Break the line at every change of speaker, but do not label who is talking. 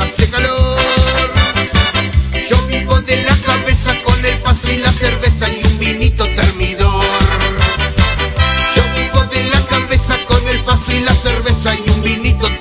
hace calor. Yo vivo de la cabeza con el faso y la cerveza y un vinito termidor. Yo vivo de la cabeza con el faso y la cerveza y un vinito termidor.